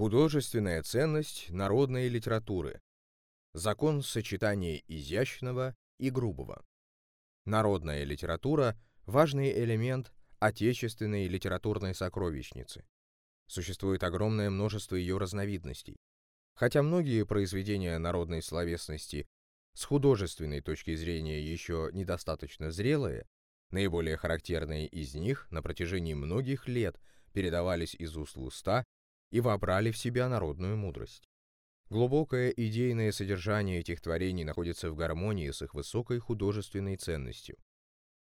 Художественная ценность народной литературы. Закон сочетания изящного и грубого. Народная литература – важный элемент отечественной литературной сокровищницы. Существует огромное множество ее разновидностей. Хотя многие произведения народной словесности с художественной точки зрения еще недостаточно зрелые, наиболее характерные из них на протяжении многих лет передавались из уст в уста и вобрали в себя народную мудрость. Глубокое идейное содержание этих творений находится в гармонии с их высокой художественной ценностью.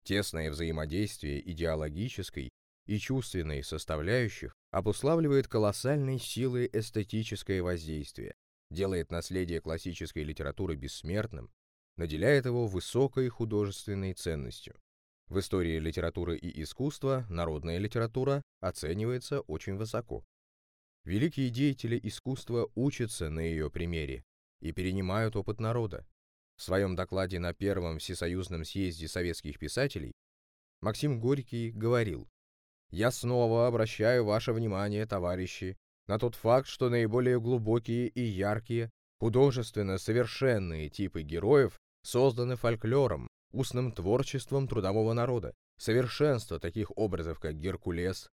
Тесное взаимодействие идеологической и чувственной составляющих обуславливает колоссальной силой эстетическое воздействие, делает наследие классической литературы бессмертным, наделяет его высокой художественной ценностью. В истории литературы и искусства народная литература оценивается очень высоко. Великие деятели искусства учатся на ее примере и перенимают опыт народа. В своем докладе на Первом Всесоюзном съезде советских писателей Максим Горький говорил «Я снова обращаю ваше внимание, товарищи, на тот факт, что наиболее глубокие и яркие, художественно совершенные типы героев созданы фольклором, устным творчеством трудового народа. Совершенство таких образов, как Геркулес,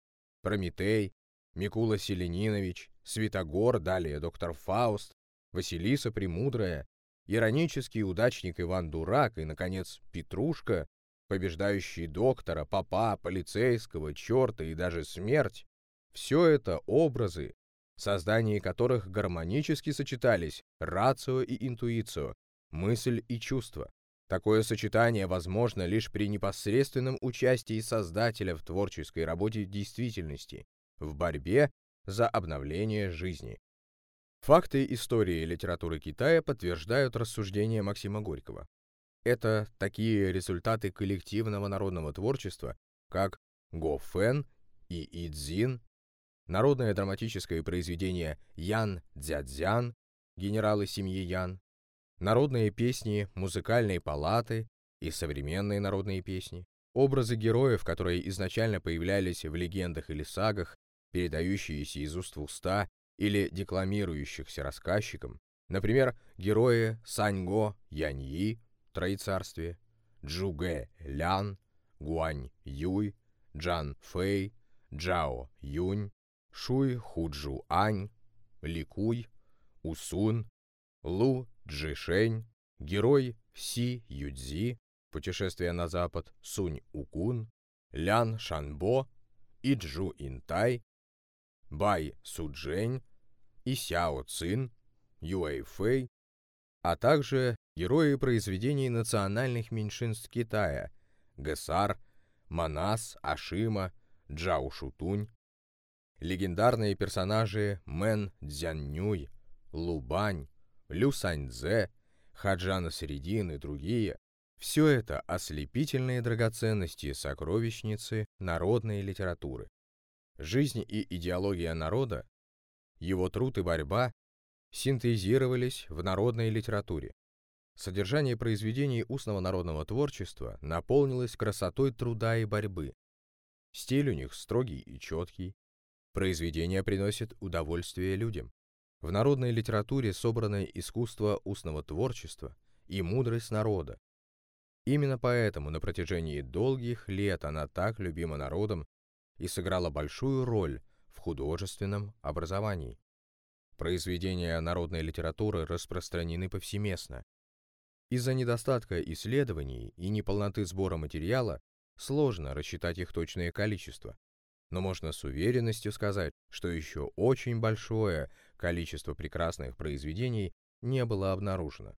Прометей, Микула Селенинович, Святогор, далее доктор Фауст, Василиса Премудрая, иронический удачник Иван Дурак и, наконец, Петрушка, побеждающий доктора, папа, полицейского, черта и даже смерть, все это образы, в создании которых гармонически сочетались рацио и интуицио, мысль и чувство. Такое сочетание возможно лишь при непосредственном участии создателя в творческой работе действительности, в борьбе за обновление жизни. Факты истории и литературы Китая подтверждают рассуждения Максима Горького. Это такие результаты коллективного народного творчества, как Го Фэн и Идзин, народное драматическое произведение Ян Дзядзян, генералы семьи Ян, народные песни музыкальной палаты и современные народные песни, образы героев, которые изначально появлялись в легендах или сагах, передающиеся из уст в уста или декламирующихся рассказчиком, например, герои Саньго Яньи, Троецарствие, Джугэ Лян, Гуань Юй, Джан Фэй, Джао Юнь, Шуй Худжу Ань, Ликуй, Усун, Лу Джишень, герой Си Юдзи, путешествие на запад Сунь Укун, Лян Шанбо и Джу Интай, Бай Суджень и Сяо Цин, Юэ Фэй, а также герои произведений национальных меньшинств Китая Гэсар, Манас, Ашима, Джао Шутунь, легендарные персонажи Мэн Цзяннюй, Лубань, Лю Саньцзе, Хаджана Средин и другие – все это ослепительные драгоценности сокровищницы народной литературы. Жизнь и идеология народа, его труд и борьба синтезировались в народной литературе. Содержание произведений устного народного творчества наполнилось красотой труда и борьбы. Стиль у них строгий и четкий. Произведения приносят удовольствие людям. В народной литературе собрано искусство устного творчества и мудрость народа. Именно поэтому на протяжении долгих лет она так любима народом и сыграла большую роль в художественном образовании. Произведения народной литературы распространены повсеместно. Из-за недостатка исследований и неполноты сбора материала сложно рассчитать их точное количество. Но можно с уверенностью сказать, что еще очень большое количество прекрасных произведений не было обнаружено.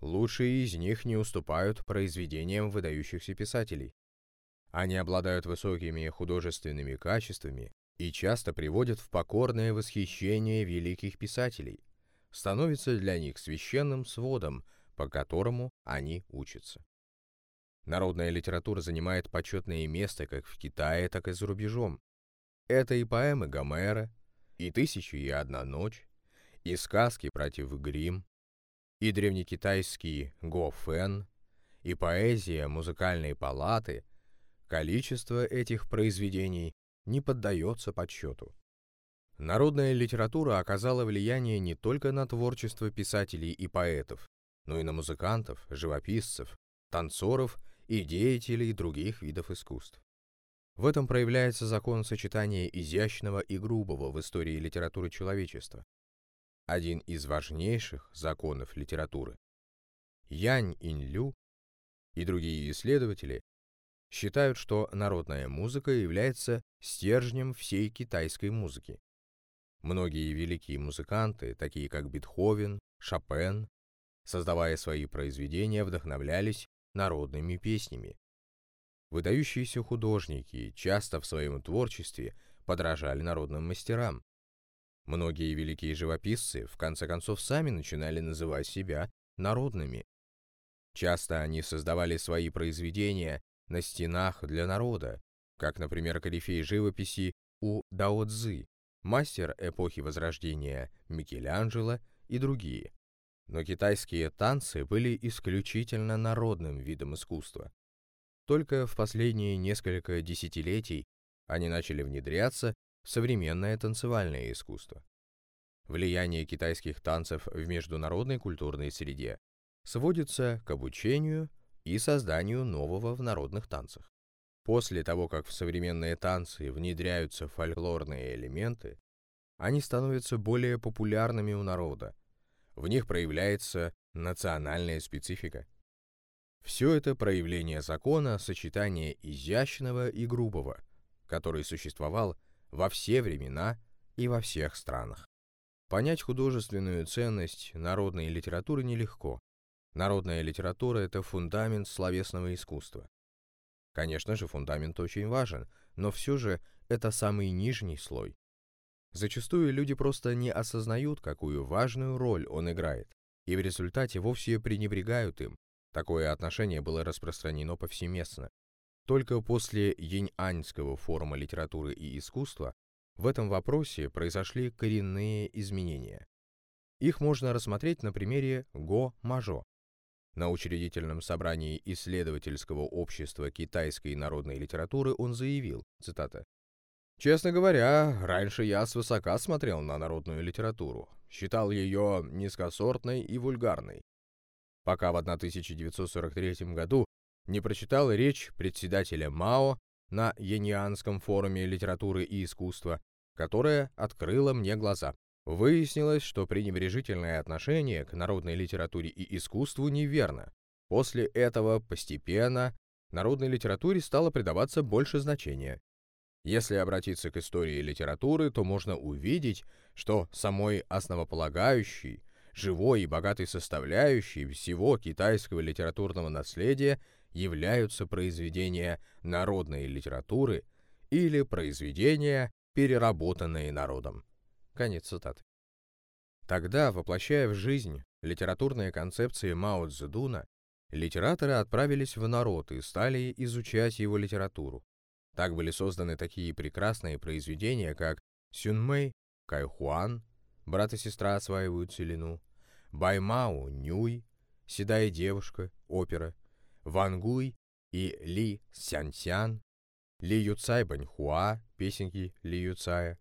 Лучшие из них не уступают произведениям выдающихся писателей. Они обладают высокими художественными качествами и часто приводят в покорное восхищение великих писателей, становятся для них священным сводом, по которому они учатся. Народная литература занимает почетное место как в Китае, так и за рубежом. Это и поэмы Гомера, и «Тысяча и одна ночь», и сказки братьев Гримм, и древнекитайский Го Фэн, и поэзия музыкальной палаты – Количество этих произведений не поддается подсчету. Народная литература оказала влияние не только на творчество писателей и поэтов, но и на музыкантов, живописцев, танцоров и деятелей других видов искусств. В этом проявляется закон сочетания изящного и грубого в истории литературы человечества. Один из важнейших законов литературы. Янь Инлю и другие исследователи считают, что народная музыка является стержнем всей китайской музыки. Многие великие музыканты, такие как Бетховен, Шопен, создавая свои произведения, вдохновлялись народными песнями. Выдающиеся художники часто в своем творчестве подражали народным мастерам. Многие великие живописцы в конце концов сами начинали называть себя народными. Часто они создавали свои произведения на стенах для народа, как, например, корифей живописи у Дао Цзы, мастер эпохи Возрождения Микеланджело и другие. Но китайские танцы были исключительно народным видом искусства. Только в последние несколько десятилетий они начали внедряться в современное танцевальное искусство. Влияние китайских танцев в международной культурной среде сводится к обучению и созданию нового в народных танцах. После того, как в современные танцы внедряются фольклорные элементы, они становятся более популярными у народа. В них проявляется национальная специфика. Все это проявление закона сочетания изящного и грубого, который существовал во все времена и во всех странах. Понять художественную ценность народной литературы нелегко. Народная литература – это фундамент словесного искусства. Конечно же, фундамент очень важен, но все же это самый нижний слой. Зачастую люди просто не осознают, какую важную роль он играет, и в результате вовсе пренебрегают им. Такое отношение было распространено повсеместно. Только после Янь-Аньского форума литературы и искусства в этом вопросе произошли коренные изменения. Их можно рассмотреть на примере Го-Мажо, на учредительном собрании исследовательского общества китайской народной литературы он заявил, цитата, «Честно говоря, раньше я свысока смотрел на народную литературу, считал ее низкосортной и вульгарной, пока в 1943 году не прочитал речь председателя Мао на Янианском форуме литературы и искусства, которая открыла мне глаза. Выяснилось, что пренебрежительное отношение к народной литературе и искусству неверно. После этого постепенно народной литературе стало придаваться больше значения. Если обратиться к истории литературы, то можно увидеть, что самой основополагающей, живой и богатой составляющей всего китайского литературного наследия являются произведения народной литературы или произведения, переработанные народом. Конец цитаты. Тогда, воплощая в жизнь литературные концепции Мао Цзэдуна, литераторы отправились в народ и стали изучать его литературу. Так были созданы такие прекрасные произведения, как Сюнмэй, Кайхуан, брат и сестра осваивают целину, Баймао, Нюй, Седая девушка, опера, Вангуй и Ли Сянсян, Ли Юцай Баньхуа, песенки Ли Юцая,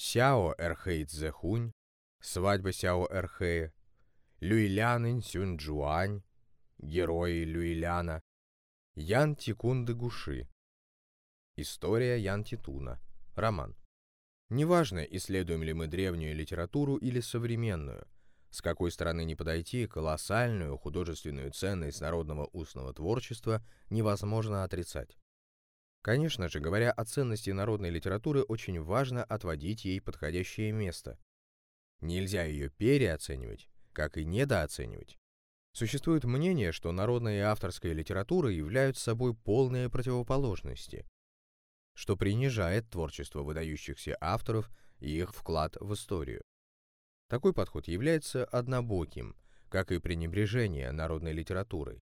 Сяо Эрхэй Цзэхунь, свадьба Сяо Эрхэя, Люйлянын Сюнджуань, герои Люйляна, Ян Тикунды Гуши, история Ян Титуна, роман. Неважно, исследуем ли мы древнюю литературу или современную, с какой стороны не подойти, колоссальную художественную ценность народного устного творчества невозможно отрицать. Конечно же, говоря о ценности народной литературы, очень важно отводить ей подходящее место. Нельзя ее переоценивать, как и недооценивать. Существует мнение, что народная и авторская литература являются собой полные противоположности, что принижает творчество выдающихся авторов и их вклад в историю. Такой подход является однобоким, как и пренебрежение народной литературой.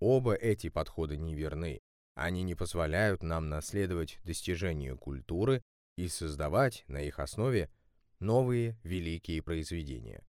Оба эти подхода неверны, они не позволяют нам наследовать достижения культуры и создавать на их основе новые великие произведения.